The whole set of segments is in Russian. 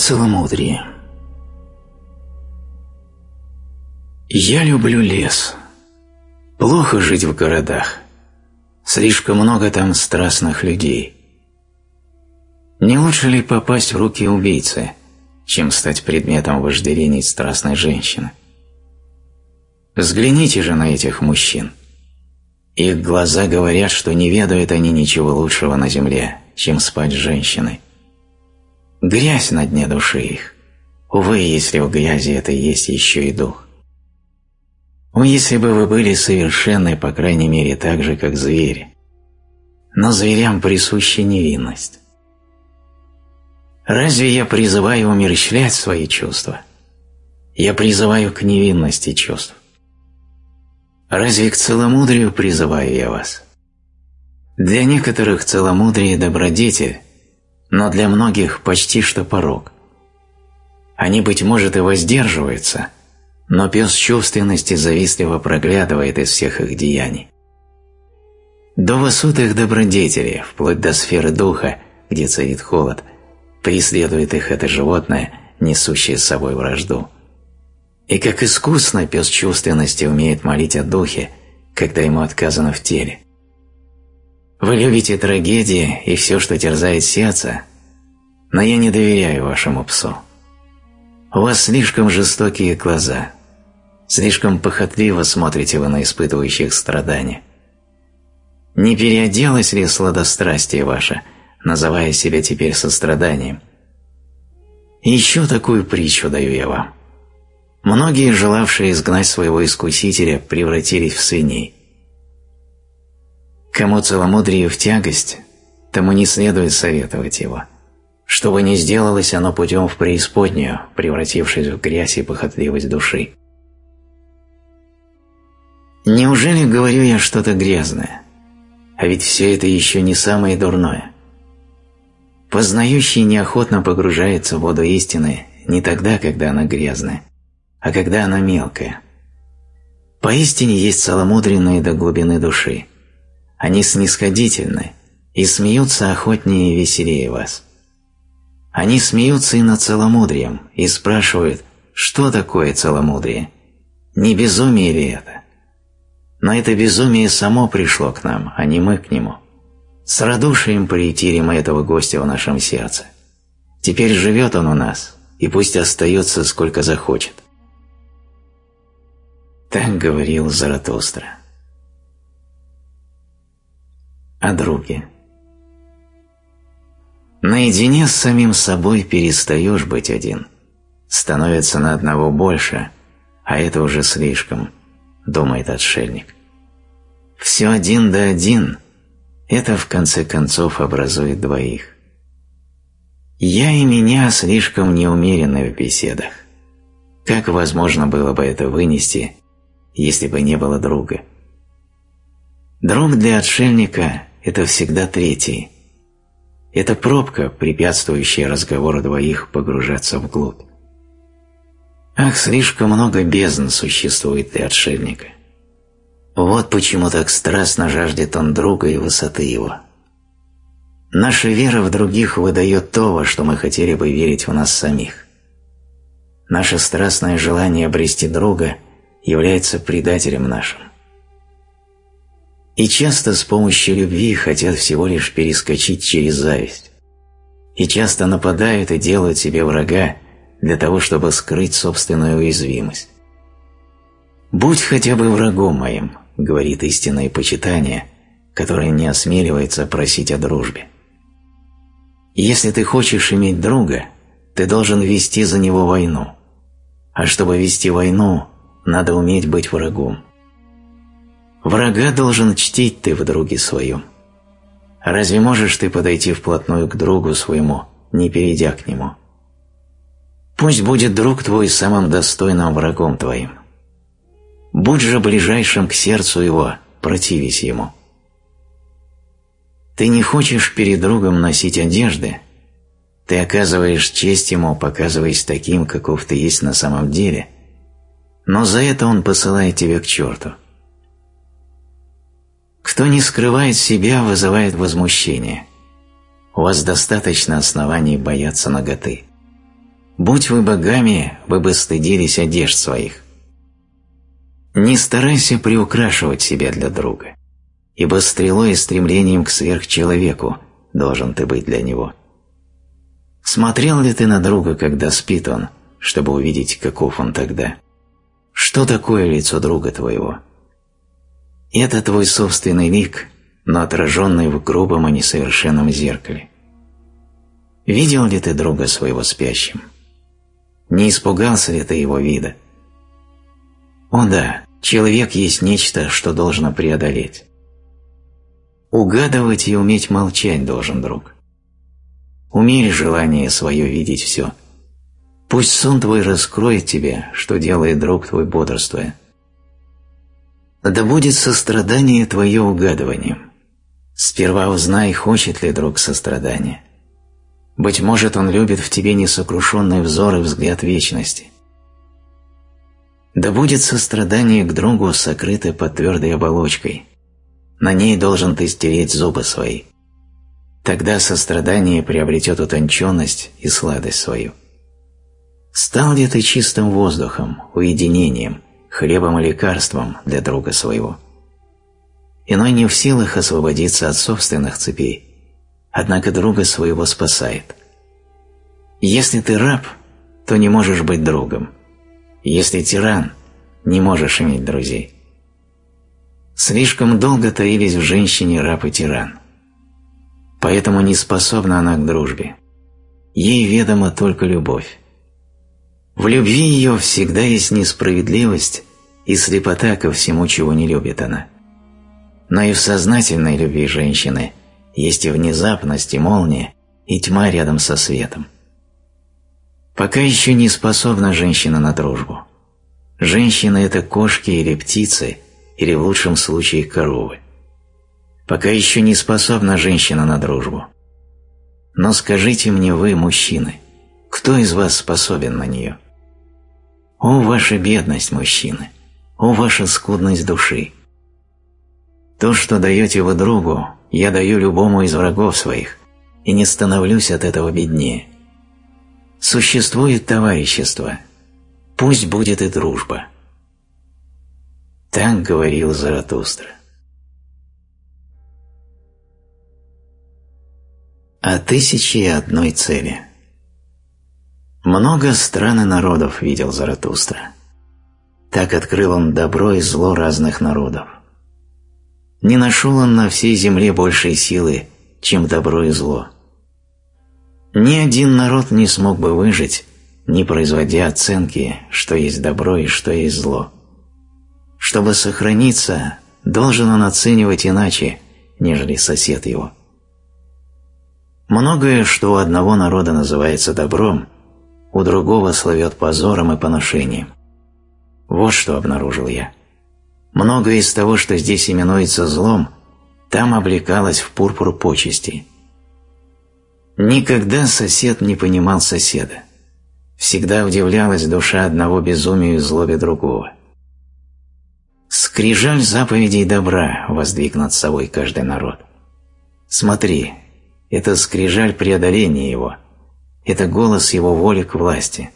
целомудрии Я люблю лес. Плохо жить в городах. Слишком много там страстных людей. Не лучше ли попасть в руки убийцы, чем стать предметом вожделений страстной женщины? Взгляните же на этих мужчин. Их глаза говорят, что не ведают они ничего лучшего на земле, чем спать с женщиной. Грязь на дне души их. Увы, если в грязи это есть еще и дух. О, если бы вы были совершенны, по крайней мере, так же, как звери. Но зверям присуща невинность. Разве я призываю умерщвлять свои чувства? Я призываю к невинности чувств. Разве к целомудрию призываю я вас? Для некоторых целомудрие – добродетель, но для многих почти что порог. Они, быть может, и воздерживаются – но пес чувственности завистливо проглядывает из всех их деяний. До высот их добродетели, вплоть до сферы духа, где царит холод, преследует их это животное, несущее с собой вражду. И как искусно пес чувственности умеет молить о духе, когда ему отказано в теле. Вы любите трагедии и все, что терзает сердце, но я не доверяю вашему псу. У вас слишком жестокие глаза – Слишком похотливо смотрите вы на испытывающих страдания. Не переоделось ли сладострастие ваше, называя себя теперь состраданием? еще такую притчу даю я вам. Многие, желавшие изгнать своего искусителя, превратились в свиней. Кому целомудрие в тягость, тому не следует советовать его. Что бы ни сделалось, оно путем в преисподнюю, превратившись в грязь и похотливость души. Неужели говорю я что-то грязное? А ведь все это еще не самое дурное. Познающий неохотно погружается в воду истины не тогда, когда она грязная, а когда она мелкая. Поистине есть целомудренные до глубины души. Они снисходительны и смеются охотнее и веселее вас. Они смеются и над целомудрием и спрашивают, что такое целомудрие? Не безумие ли это? Но это безумие само пришло к нам, а не мы к нему. С радушием приютили мы этого гостя в нашем сердце. Теперь живет он у нас, и пусть остается сколько захочет. Так говорил Заратустра. О друге. Наедине с самим собой перестаешь быть один. Становится на одного больше, а это уже слишком – думает отшельник. Все один да один – это в конце концов образует двоих. Я и меня слишком неумерены в беседах. Как возможно было бы это вынести, если бы не было друга? Друг для отшельника – это всегда третий. Это пробка, препятствующая разговору двоих погружаться вглубь. Ах, слишком много бездн существует для отшельника. Вот почему так страстно жаждет он друга и высоты его. Наша вера в других выдает то, во что мы хотели бы верить в нас самих. Наше страстное желание обрести друга является предателем нашим. И часто с помощью любви хотят всего лишь перескочить через зависть. И часто нападают и делают себе врага, для того, чтобы скрыть собственную уязвимость. «Будь хотя бы врагом моим», — говорит истинное почитание, которое не осмеливается просить о дружбе. «Если ты хочешь иметь друга, ты должен вести за него войну. А чтобы вести войну, надо уметь быть врагом. Врага должен чтить ты в друге своем. Разве можешь ты подойти вплотную к другу своему, не перейдя к нему?» Пусть будет друг твой самым достойным врагом твоим. Будь же ближайшим к сердцу его, противись ему. Ты не хочешь перед другом носить одежды, ты оказываешь честь ему, показываясь таким, каков ты есть на самом деле, но за это он посылает тебя к черту. Кто не скрывает себя, вызывает возмущение. У вас достаточно оснований бояться наготы. Будь вы богами, вы бы стыдились одежд своих. Не старайся приукрашивать себя для друга, ибо стрелой и стремлением к сверхчеловеку должен ты быть для него. Смотрел ли ты на друга, когда спит он, чтобы увидеть, каков он тогда? Что такое лицо друга твоего? Это твой собственный лик, но отраженный в грубом и несовершенном зеркале. Видел ли ты друга своего спящим? Не испугался ли ты его вида? О да, человек есть нечто, что должно преодолеть. Угадывать и уметь молчать должен друг. Умерь желание свое видеть все. Пусть сон твой раскроет тебе, что делает друг твой бодрствуя. Да будет сострадание твое угадыванием. Сперва узнай, хочет ли друг сострадания. Быть может, он любит в тебе несокрушенный взор и взгляд вечности. Да будет сострадание к другу сокрыто под твердой оболочкой. На ней должен ты стереть зубы свои. Тогда сострадание приобретет утонченность и сладость свою. Стал ли ты чистым воздухом, уединением, хлебом и лекарством для друга своего? Иной не в силах освободиться от собственных цепей, однако друга своего спасает. Если ты раб, то не можешь быть другом. Если тиран, не можешь иметь друзей. Слишком долго таились в женщине раб и тиран. Поэтому не способна она к дружбе. Ей ведома только любовь. В любви ее всегда есть несправедливость и слепота ко всему, чего не любит она. Но и в сознательной любви женщины есть и внезапность, и молния, и тьма рядом со светом. Пока еще не способна женщина на дружбу. Женщина – это кошки или птицы, или в лучшем случае коровы. Пока еще не способна женщина на дружбу. Но скажите мне вы, мужчины, кто из вас способен на нее? О, ваша бедность, мужчины! О, ваша скудность души! То, что даете вы другу, я даю любому из врагов своих, и не становлюсь от этого беднее. Существует товарищество, пусть будет и дружба. Так говорил Заратустра. О тысяче и одной цели. Много стран и народов видел Заратустра. Так открыл он добро и зло разных народов. Не нашел он на всей земле большей силы, чем добро и зло. Ни один народ не смог бы выжить, не производя оценки, что есть добро и что есть зло. Чтобы сохраниться, должен он оценивать иначе, нежели сосед его. Многое, что у одного народа называется добром, у другого словет позором и поношением. Вот что обнаружил я. Многое из того, что здесь именуется злом, там облекалось в пурпур почести. Никогда сосед не понимал соседа. Всегда удивлялась душа одного безумию и злобе другого. Скрижаль заповедей добра воздвиг над собой каждый народ. Смотри, это скрижаль преодоления его, это голос его воли к власти.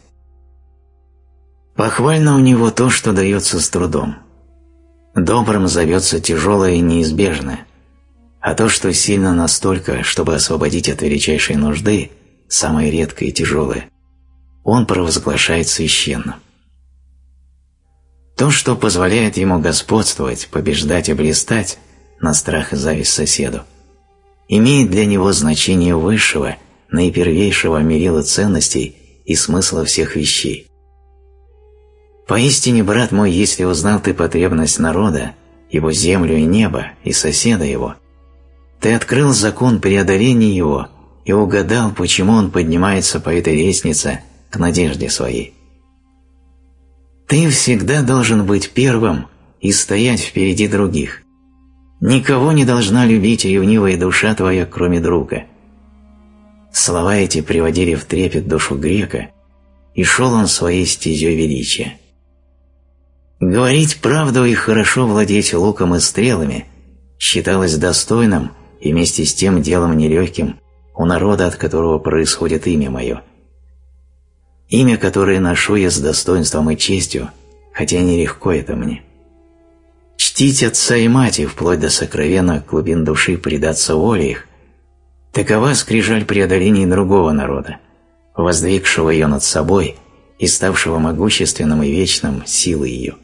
Похвально у него то, что дается с трудом. Добрым зовется тяжелое и неизбежное, а то, что сильно настолько, чтобы освободить от величайшей нужды, самое редкое и тяжелое, он провозглашает священным. То, что позволяет ему господствовать, побеждать и блистать на страх и зависть соседу, имеет для него значение высшего, наипервейшего мерила ценностей и смысла всех вещей. Поистине, брат мой, если узнал ты потребность народа, его землю и небо, и соседа его, ты открыл закон преодоления его и угадал, почему он поднимается по этой лестнице к надежде своей. Ты всегда должен быть первым и стоять впереди других. Никого не должна любить ревнивая душа твоя, кроме друга. Слова эти приводили в трепет душу грека, и шел он своей стезей величия. Говорить правду и хорошо владеть луком и стрелами считалось достойным и вместе с тем делом нелегким у народа, от которого происходит имя мое. имя, которое ношу я с достоинством и честью, хотя нелегко это мне. Чтить отца и мать и вплоть до сокровенных глубин души предаться воле их – такова скрижаль преодоления другого народа, воздвигшего ее над собой и ставшего могущественным и вечным силой ее.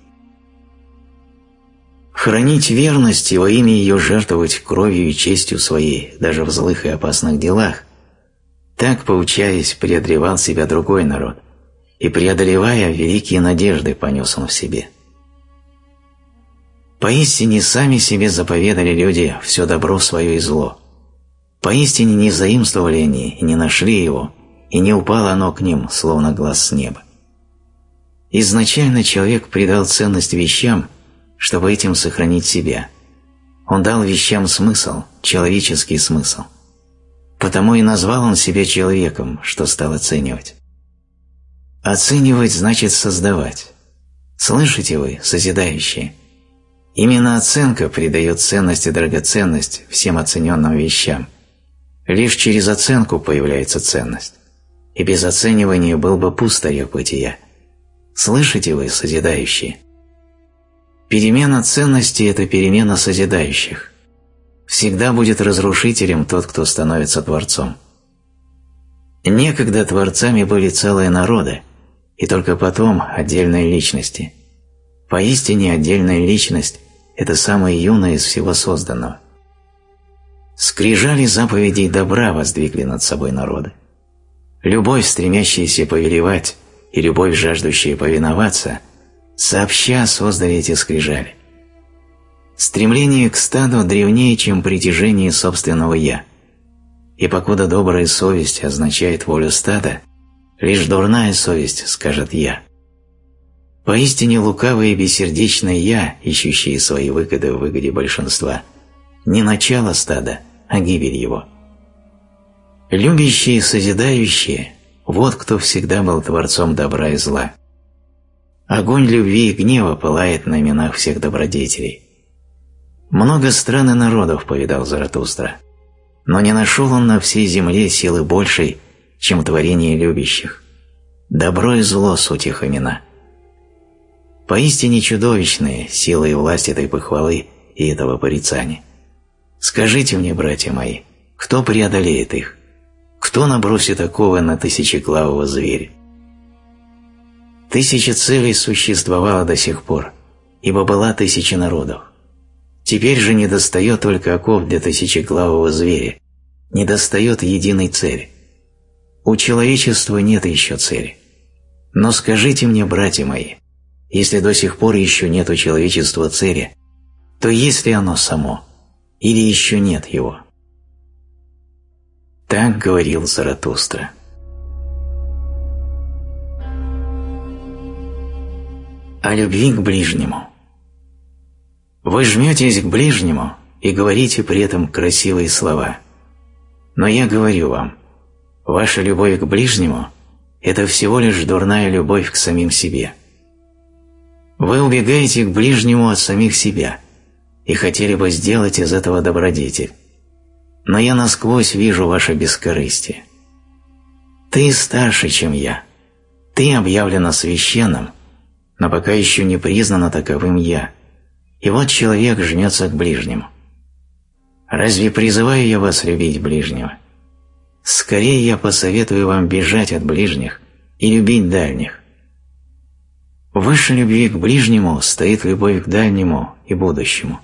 Хранить верность и во имя ее жертвовать кровью и честью своей даже в злых и опасных делах – так, поучаясь, преодолевал себя другой народ, и, преодолевая, великие надежды понес он в себе. Поистине сами себе заповедали люди все добро свое и зло. Поистине не заимствовали они и не нашли его, и не упало оно к ним, словно глаз с неба. Изначально человек придал ценность вещам, чтобы этим сохранить себя. Он дал вещам смысл, человеческий смысл. Потому и назвал он себя человеком, что стал оценивать. Оценивать значит создавать. Слышите вы, созидающие? Именно оценка придает ценность и драгоценность всем оцененным вещам. Лишь через оценку появляется ценность. И без оценивания был бы пустырек бытия. Слышите вы, созидающие? Перемена ценностей – это перемена созидающих. Всегда будет разрушителем тот, кто становится Творцом. Некогда Творцами были целые народы, и только потом отдельные личности. Поистине отдельная личность – это самая юная из всего созданного. Скрижали заповедей добра воздвигли над собой народы. Любовь, стремящаяся повелевать, и любовь, жаждущая повиноваться, сообща создали эти скрижали. Стремление к стаду древнее, чем притяжение собственного «я». И покуда добрая совесть означает волю стада, лишь дурная совесть скажет «я». Поистине лукавое и бессердечное «я», ищущие свои выгоды в выгоде большинства, не начало стада, а гибель его. Любящие и созидающие – вот кто всегда был творцом добра и зла. Огонь любви и гнева пылает на именах всех добродетелей. Много стран и народов повидал Заратустра, но не нашел он на всей земле силы большей, чем творение любящих. Добро и зло – суть их имена. Поистине чудовищные сила и власть этой похвалы и этого порицания. Скажите мне, братья мои, кто преодолеет их? Кто набросит оковы на тысячеглавого зверя? Тысяча целей существовало до сих пор, ибо была тысяча народов. Теперь же не достает только оков для тысячеглавого зверя, не достает единой цели. У человечества нет еще цели. Но скажите мне, братья мои, если до сих пор еще нет у человечества цели, то есть ли оно само, или еще нет его? Так говорил Заратустра. О любви к ближнему – вы жметесь к ближнему и говорите при этом красивые слова. Но я говорю вам, ваша любовь к ближнему – это всего лишь дурная любовь к самим себе. Вы убегаете к ближнему от самих себя и хотели бы сделать из этого добродетель. Но я насквозь вижу ваше бескорыстие. Ты старше, чем я. Ты объявлена священным, но пока еще не признана таковым я – и вот человек жмется к ближнему. Разве призываю я вас любить ближнего? Скорее я посоветую вам бежать от ближних и любить дальних. Выше любви к ближнему стоит любовь к дальнему и будущему.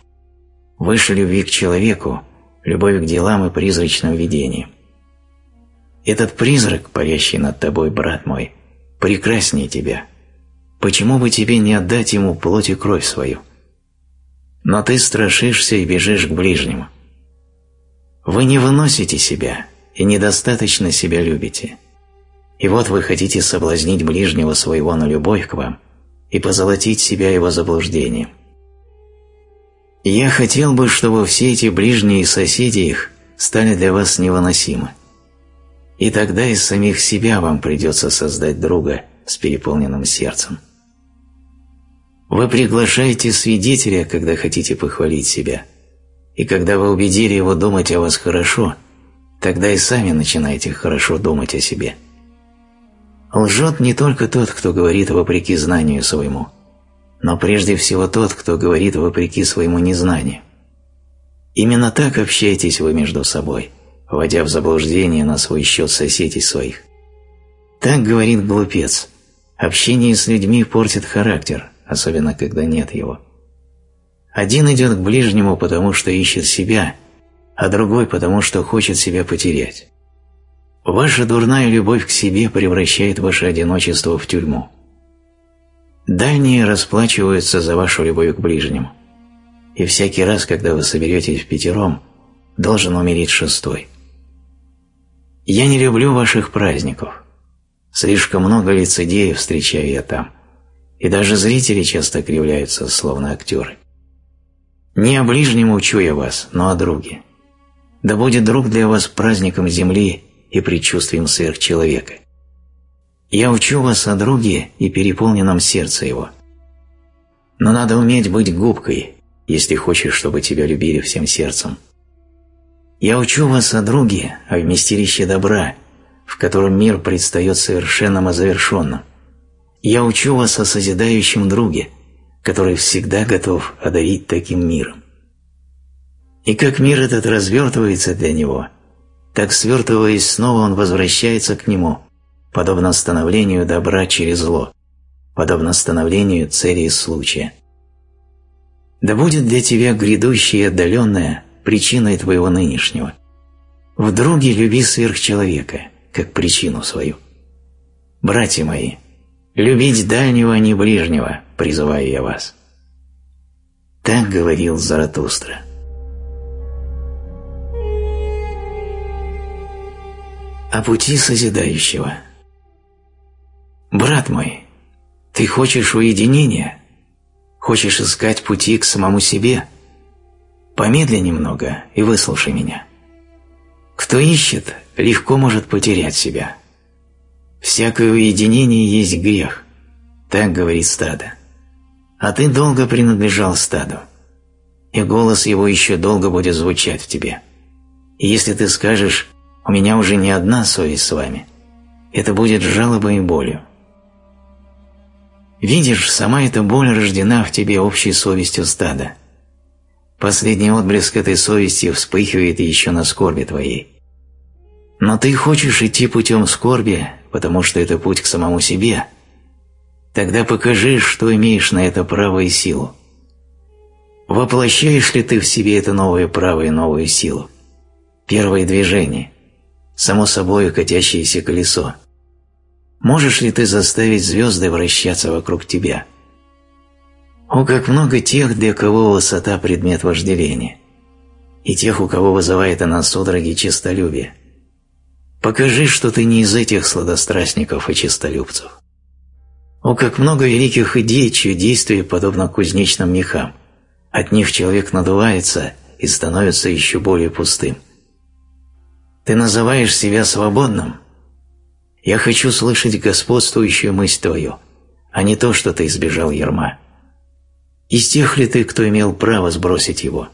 Выше любви к человеку – любовь к делам и призрачным видениям. Этот призрак, парящий над тобой, брат мой, прекраснее тебя. Почему бы тебе не отдать ему плоть и кровь свою? но ты страшишься и бежишь к ближнему. Вы не выносите себя и недостаточно себя любите. И вот вы хотите соблазнить ближнего своего на любовь к вам и позолотить себя его заблуждением. Я хотел бы, чтобы все эти ближние и соседи их стали для вас невыносимы. И тогда из самих себя вам придется создать друга с переполненным сердцем. Вы приглашаете свидетеля, когда хотите похвалить себя. И когда вы убедили его думать о вас хорошо, тогда и сами начинаете хорошо думать о себе. Лжет не только тот, кто говорит вопреки знанию своему, но прежде всего тот, кто говорит вопреки своему незнанию. Именно так общайтесь вы между собой, вводя в заблуждение на свой счет соседей своих. Так говорит глупец. Общение с людьми портит характер, особенно когда нет его. Один идет к ближнему, потому что ищет себя, а другой, потому что хочет себя потерять. Ваша дурная любовь к себе превращает ваше одиночество в тюрьму. Дальние расплачиваются за вашу любовь к ближнему. И всякий раз, когда вы соберетесь в пятером, должен умереть шестой. Я не люблю ваших праздников. Слишком много лицедеев встречаю я там. И даже зрители часто кривляются, словно актеры. Не о ближнем учу я вас, но о друге. Да будет друг для вас праздником земли и предчувствием сверхчеловека. Я учу вас о друге и переполненном сердце его. Но надо уметь быть губкой, если хочешь, чтобы тебя любили всем сердцем. Я учу вас о друге, о вместилище добра, в котором мир предстает совершенным и завершенным. Я учу вас о созидающем друге, который всегда готов одарить таким миром. И как мир этот развертывается для него – так свертываясь снова он возвращается к нему, подобно становлению добра через зло, подобно становлению цели и случая. Да будет для тебя грядущее отдаленное причиной твоего нынешнего. В друге люби сверхчеловека, как причину свою. Братья мои, любить дальнего, а не ближнего, призываю я вас. Так говорил Заратустра. о пути созидающего. Брат мой, ты хочешь уединения? Хочешь искать пути к самому себе? Помедли немного и выслушай меня. Кто ищет, легко может потерять себя. Всякое уединение есть грех, так говорит стадо. А ты долго принадлежал стаду, и голос его еще долго будет звучать в тебе. И если ты скажешь у меня уже не одна совесть с вами. Это будет жалобой и болью. Видишь, сама эта боль рождена в тебе общей совестью стада. Последний отблеск этой совести вспыхивает еще на скорби твоей. Но ты хочешь идти путем скорби, потому что это путь к самому себе. Тогда покажи, что имеешь на это право и силу. Воплощаешь ли ты в себе это новое право и новую силу? Первое движение – само собой катящееся колесо. Можешь ли ты заставить звезды вращаться вокруг тебя? О, как много тех, для кого высота – предмет вожделения, и тех, у кого вызывает она судороги честолюбия. Покажи, что ты не из этих сладострастников и честолюбцев. О, как много великих идей, чье действие подобно кузнечным мехам. От них человек надувается и становится еще более пустым. Ты называешь себя свободным? Я хочу слышать господствующую мысль твою, а не то, что ты избежал ерма. Из тех ли ты, кто имел право сбросить его?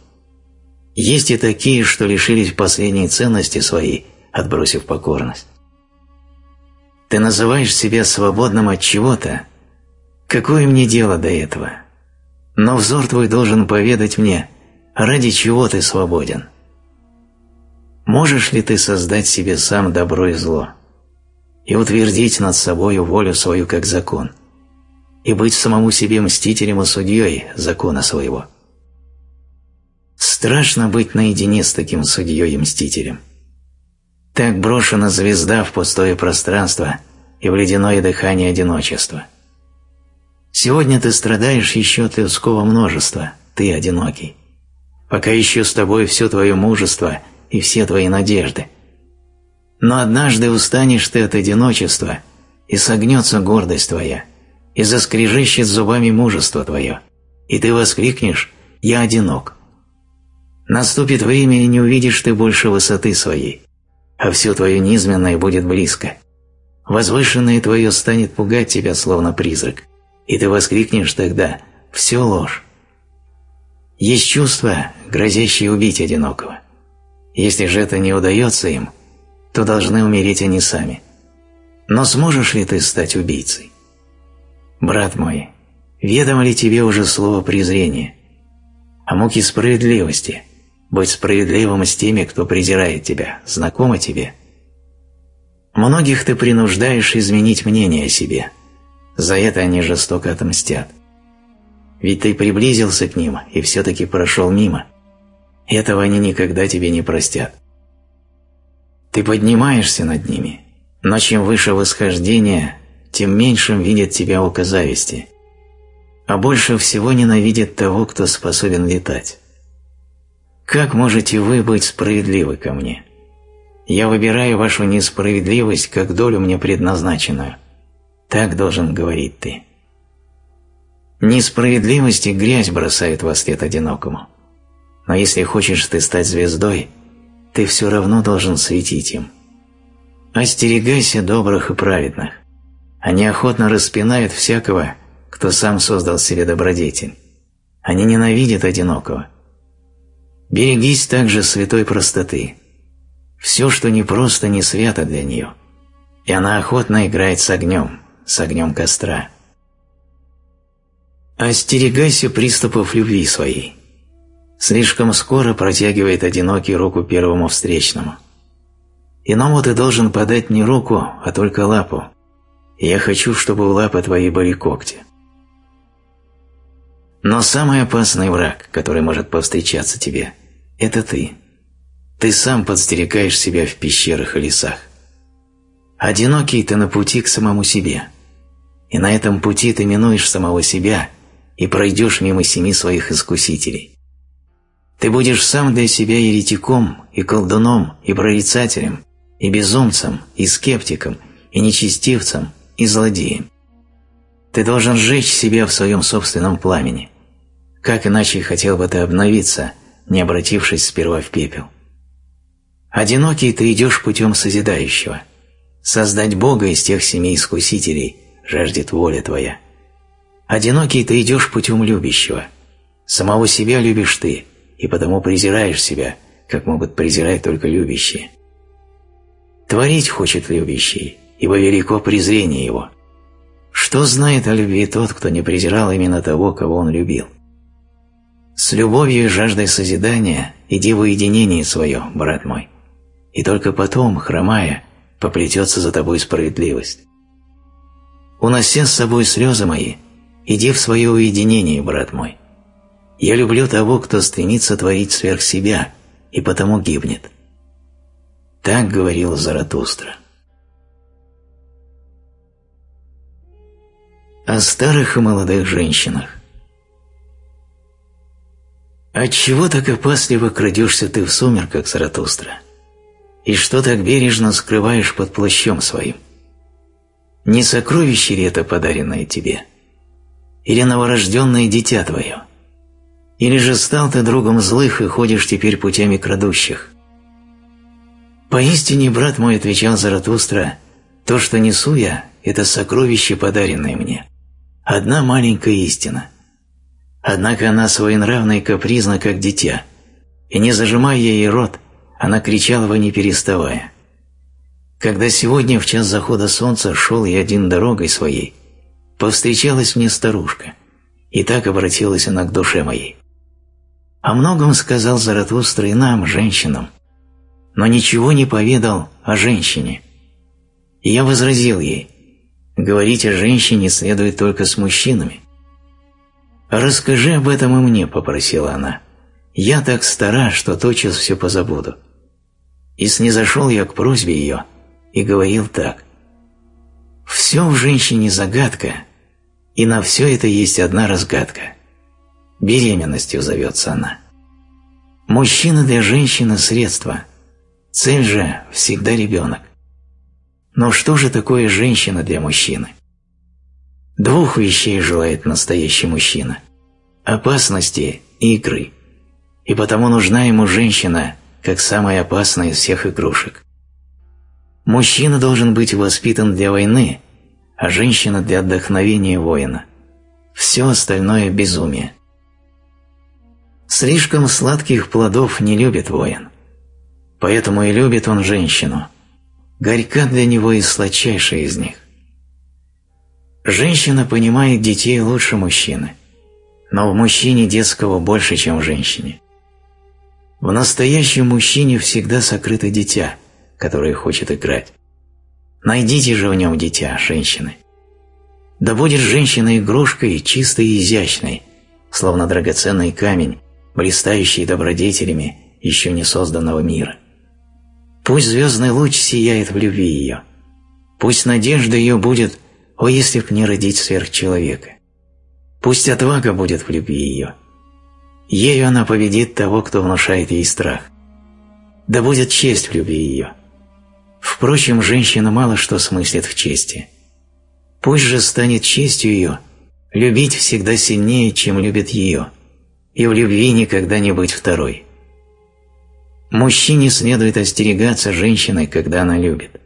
Есть и такие, что лишились последней ценности своей, отбросив покорность. Ты называешь себя свободным от чего-то? Какое мне дело до этого? Но взор твой должен поведать мне, ради чего ты свободен. Можешь ли ты создать себе сам добро и зло и утвердить над собою волю свою как закон и быть самому себе мстителем и судьей закона своего? Страшно быть наедине с таким судьей и мстителем. Так брошена звезда в пустое пространство и в ледяное дыхание одиночества. Сегодня ты страдаешь еще от людского множества, ты одинокий. Пока еще с тобой все твое мужество – и все твои надежды. Но однажды устанешь ты от одиночества, и согнется гордость твоя, и заскрежещет зубами мужество твое, и ты воскликнешь «Я одинок». Наступит время, и не увидишь ты больше высоты своей, а все твое низменное будет близко. Возвышенное твое станет пугать тебя, словно призрак, и ты воскликнешь тогда «Все ложь». Есть чувства, грозящие убить одинокого. Если же это не удается им, то должны умереть они сами. Но сможешь ли ты стать убийцей? Брат мой, ведомо ли тебе уже слово презрения? А муки справедливости, быть справедливым с теми, кто презирает тебя, знакомо тебе? Многих ты принуждаешь изменить мнение о себе. За это они жестоко отмстят. Ведь ты приблизился к ним и все-таки прошел мимо. Этого они никогда тебе не простят. Ты поднимаешься над ними, но чем выше восхождение, тем меньшим видят тебя око зависти, а больше всего ненавидят того, кто способен летать. Как можете вы быть справедливы ко мне? Я выбираю вашу несправедливость как долю мне предназначенную. Так должен говорить ты. Несправедливость и грязь бросают во след одинокому. Но если хочешь ты стать звездой, ты все равно должен светить им. Остерегайся добрых и праведных. Они охотно распинают всякого, кто сам создал себе добродетель. Они ненавидят одинокого. Берегись также святой простоты. Все, что не просто, не свято для нее. И она охотно играет с огнем, с огнем костра. Остерегайся приступов любви своей. Слишком скоро протягивает одинокий руку первому встречному. Иному ты должен подать не руку, а только лапу. Я хочу, чтобы у лапы твоей были когти. Но самый опасный враг, который может повстречаться тебе, это ты. Ты сам подстерегаешь себя в пещерах и лесах. Одинокий ты на пути к самому себе. И на этом пути ты минуешь самого себя и пройдешь мимо семи своих искусителей. Ты будешь сам для себя еретиком, и колдуном, и прорицателем, и безумцем, и скептиком, и нечестивцем, и злодеем. Ты должен сжечь себя в своем собственном пламени. Как иначе хотел бы ты обновиться, не обратившись сперва в пепел? Одинокий ты идешь путем созидающего. Создать Бога из тех семи искусителей жаждет воля твоя. Одинокий ты идешь путем любящего. Самого себя любишь ты, и потому презираешь себя, как могут презирать только любящие. Творить хочет любящий, ибо велико презрение его. Что знает о любви тот, кто не презирал именно того, кого он любил? С любовью и жаждой созидания иди в уединение свое, брат мой, и только потом, хромая, поплетется за тобой справедливость. Унося с собой слезы мои, иди в свое уединение, брат мой. Я люблю того, кто стремится творить сверх себя и потому гибнет. Так говорил Заратустра. О старых и молодых женщинах. Отчего так опасливо крадешься ты в сумерках, Заратустра? И что так бережно скрываешь под плащом своим? Не сокровище ли это подаренное тебе? Или новорожденное дитя твое? Или же стал ты другом злых и ходишь теперь путями крадущих? «Поистине, брат мой, — отвечал Заратустра, — то, что несу я, — это сокровище, подаренное мне. Одна маленькая истина. Однако она своенравна и капризна, как дитя, и, не зажимая ей рот, она кричала во не переставая. Когда сегодня в час захода солнца шел я один дорогой своей, повстречалась мне старушка, и так обратилась она к душе моей. О многом сказал Заратустра и нам, женщинам, но ничего не поведал о женщине. И я возразил ей, говорить о женщине следует только с мужчинами. «Расскажи об этом и мне», — попросила она. «Я так стара, что тотчас все позабуду». И снизошел я к просьбе ее и говорил так. «Все в женщине загадка, и на все это есть одна разгадка. Беременностью зовется она. Мужчина для женщины – средство, Цель же всегда ребенок. Но что же такое женщина для мужчины? Двух вещей желает настоящий мужчина – опасности и игры. И потому нужна ему женщина, как самая опасная из всех игрушек. Мужчина должен быть воспитан для войны, а женщина для отдохновения воина. Все остальное – безумие. Слишком сладких плодов не любит воин. Поэтому и любит он женщину. горька для него и сладчайшая из них. Женщина понимает детей лучше мужчины, но в мужчине детского больше, чем в женщине. В настоящем мужчине всегда сокрыто дитя, которое хочет играть. Найдите же в нем дитя, женщины. Да будет женщина игрушкой чистой и изящной, словно драгоценный камень, блистающий добродетелями еще не созданного мира. Пусть звездный луч сияет в любви ее. Пусть надежда ее будет, о, если б не родить сверхчеловека. Пусть отвага будет в любви ее. Ею она победит того, кто внушает ей страх. Да будет честь в любви ее. Впрочем, женщина мало что смыслит в чести. Пусть же станет честью ее любить всегда сильнее, чем любит ее, и в любви никогда не быть второй. Мужчине следует остерегаться женщины, когда она любит,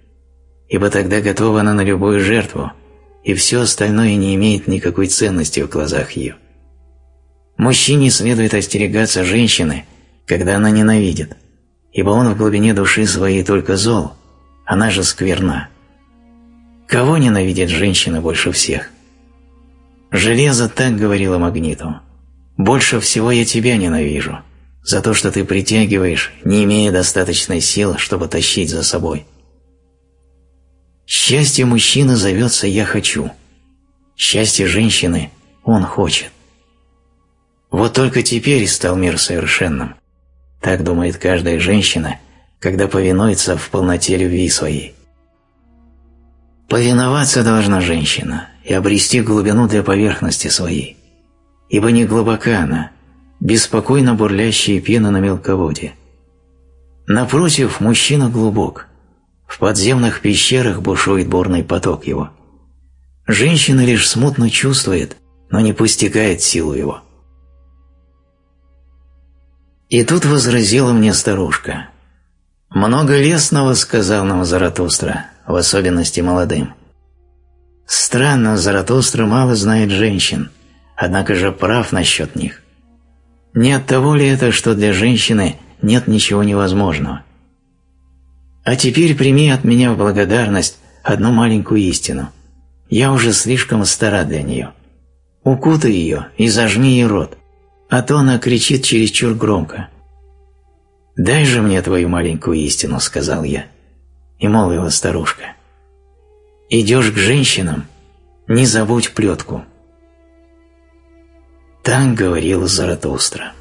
ибо тогда готова она на любую жертву, и все остальное не имеет никакой ценности в глазах ее. Мужчине следует остерегаться женщины, когда она ненавидит, ибо он в глубине души своей только зол, она же скверна. Кого ненавидит женщина больше всех? Железо так говорило магниту. «Больше всего я тебя ненавижу, за то, что ты притягиваешь, не имея достаточной силы, чтобы тащить за собой. Счастье мужчины зовется «я хочу». Счастье женщины «он хочет». Вот только теперь стал мир совершенным. Так думает каждая женщина, когда повинуется в полноте любви своей. Повиноваться должна женщина и обрести глубину для поверхности своей, ибо не глубока она, беспокойно бурлящие пена на мелководье. Напротив, мужчина глубок. В подземных пещерах бушует бурный поток его. Женщина лишь смутно чувствует, но не постигает силу его. И тут возразила мне старушка. «Много лесного, — сказал нам Заратустра, в особенности молодым. Странно, Заратустра мало знает женщин, однако же прав насчет них. Не от того ли это, что для женщины нет ничего невозможного? А теперь прими от меня в благодарность одну маленькую истину. Я уже слишком стара для нее. Укутай ее и зажми ей рот, а то она кричит чересчур громко. «Дай же мне твою маленькую истину», — сказал я. И молвила старушка. «Идешь к женщинам, не забудь плетку». Так говорил Заратустра.